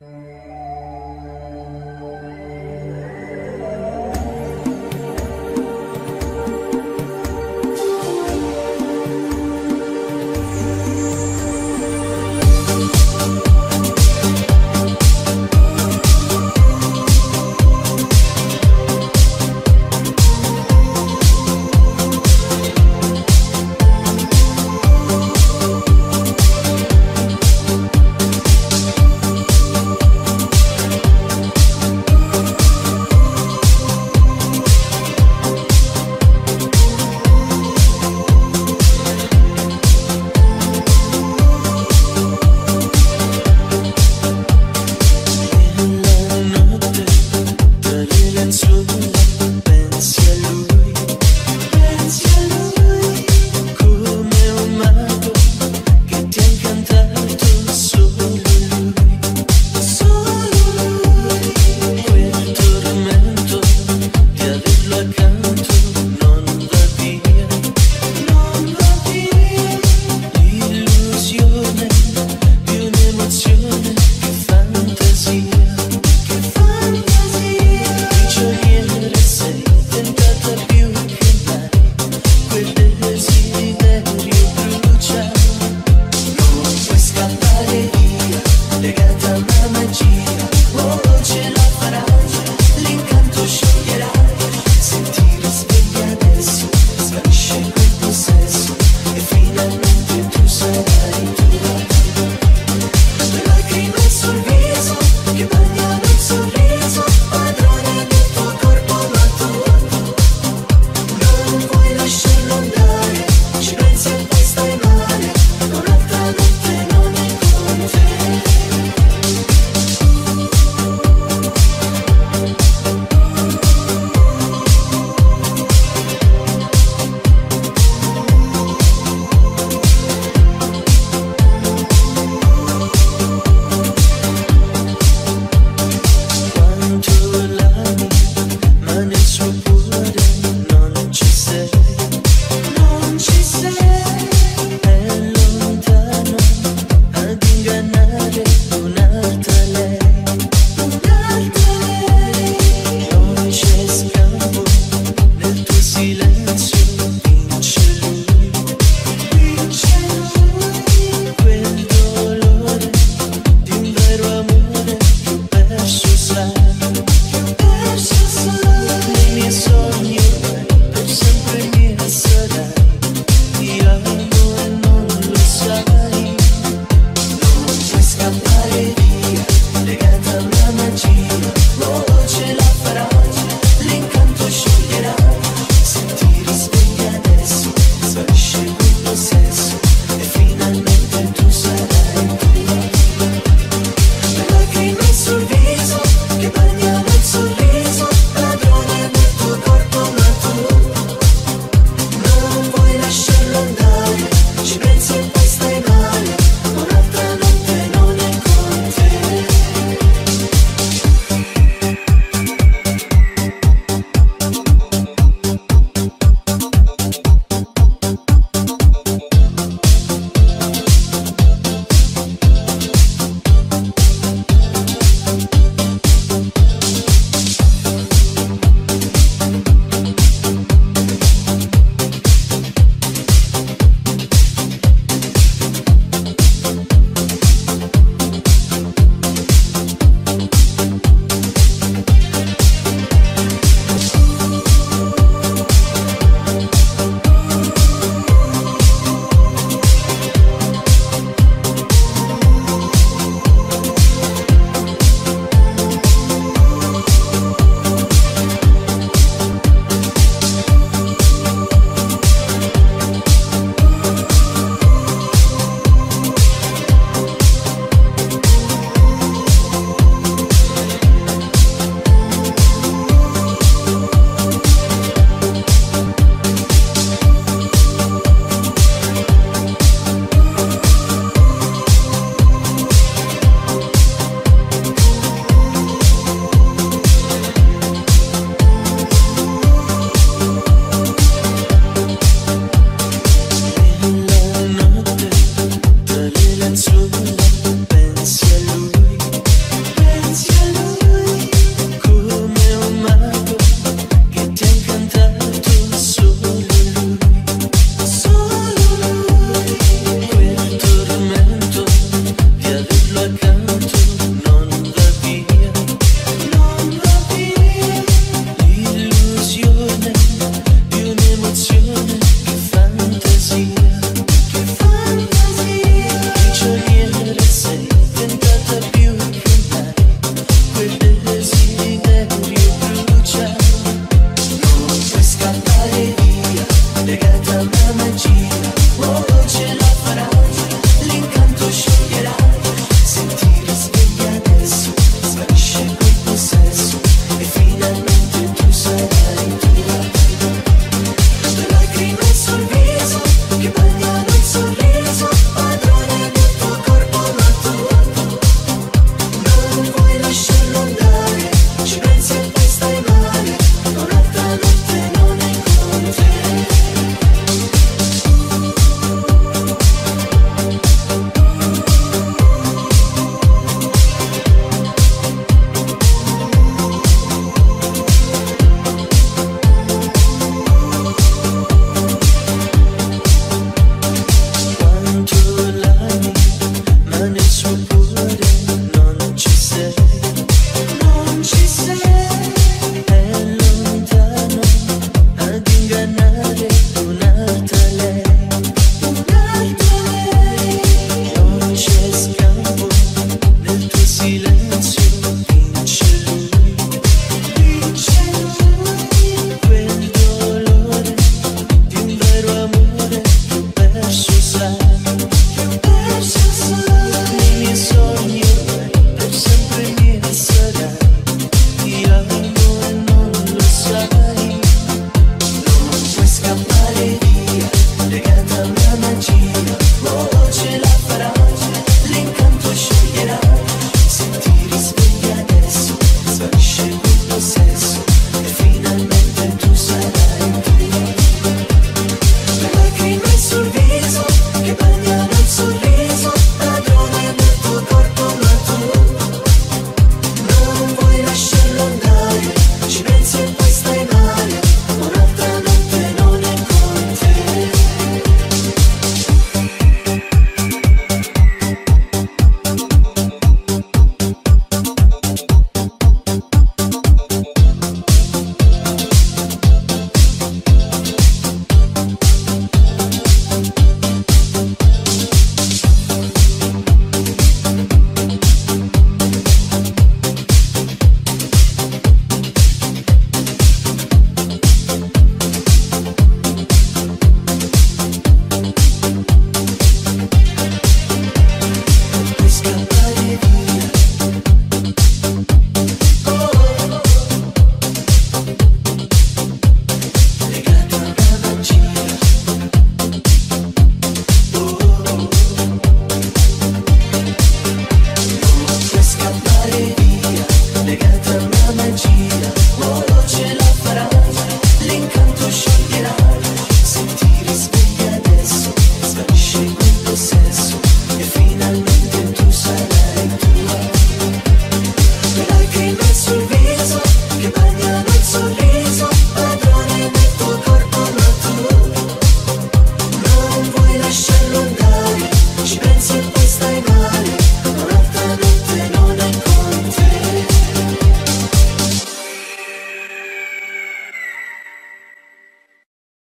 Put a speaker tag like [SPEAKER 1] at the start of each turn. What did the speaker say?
[SPEAKER 1] Música energy. Whoa.